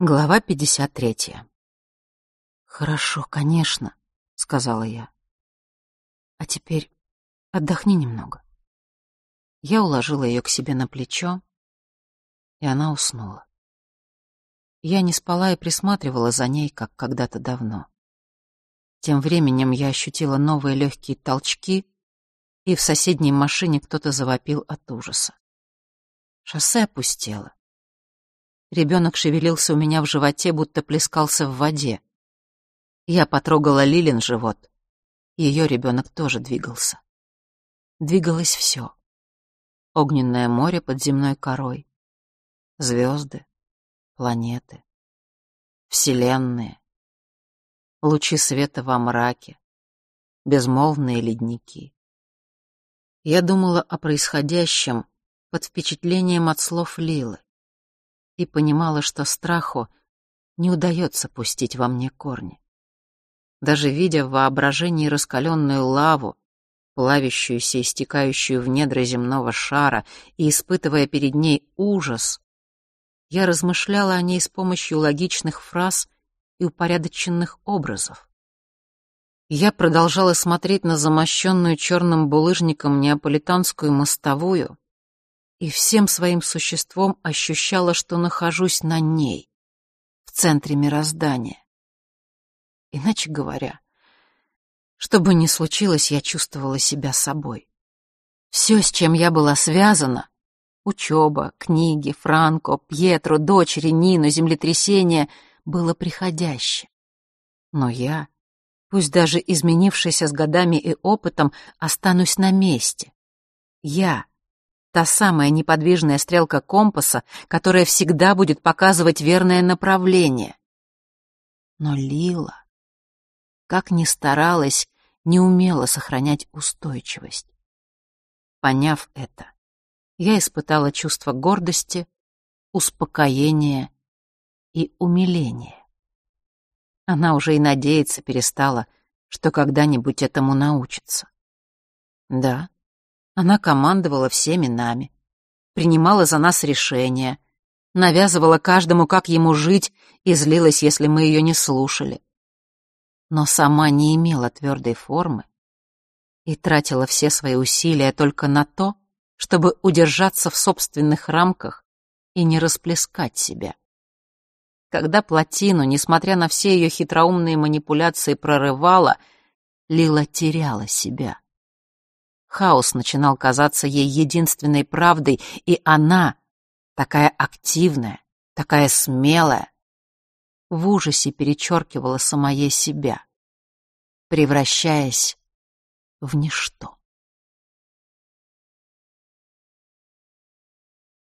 Глава 53. «Хорошо, конечно», — сказала я. «А теперь отдохни немного». Я уложила ее к себе на плечо, и она уснула. Я не спала и присматривала за ней, как когда-то давно. Тем временем я ощутила новые легкие толчки, и в соседней машине кто-то завопил от ужаса. Шоссе опустело. Ребенок шевелился у меня в животе, будто плескался в воде. Я потрогала Лилин живот. Ее ребенок тоже двигался. Двигалось все. Огненное море под земной корой. Звезды, планеты, вселенные. Лучи света во мраке. Безмолвные ледники. Я думала о происходящем под впечатлением от слов Лилы и понимала, что страху не удается пустить во мне корни. Даже видя в воображении раскаленную лаву, плавящуюся и стекающую в недра земного шара, и испытывая перед ней ужас, я размышляла о ней с помощью логичных фраз и упорядоченных образов. Я продолжала смотреть на замощенную черным булыжником неаполитанскую мостовую, и всем своим существом ощущала, что нахожусь на ней, в центре мироздания. Иначе говоря, что бы ни случилось, я чувствовала себя собой. Все, с чем я была связана — учеба, книги, Франко, Пьетро, дочери, Нину, землетрясение — было приходящим. Но я, пусть даже изменившаяся с годами и опытом, останусь на месте. Я — Та самая неподвижная стрелка компаса, которая всегда будет показывать верное направление. Но Лила, как ни старалась, не умела сохранять устойчивость. Поняв это, я испытала чувство гордости, успокоения и умиления. Она уже и надеяться перестала, что когда-нибудь этому научится. Да, она командовала всеми нами, принимала за нас решения, навязывала каждому, как ему жить, и злилась, если мы ее не слушали. Но сама не имела твердой формы и тратила все свои усилия только на то, чтобы удержаться в собственных рамках и не расплескать себя. Когда плотину, несмотря на все ее хитроумные манипуляции, прорывала, Лила теряла себя. Хаос начинал казаться ей единственной правдой, и она, такая активная, такая смелая, в ужасе перечеркивала самое себя, превращаясь в ничто.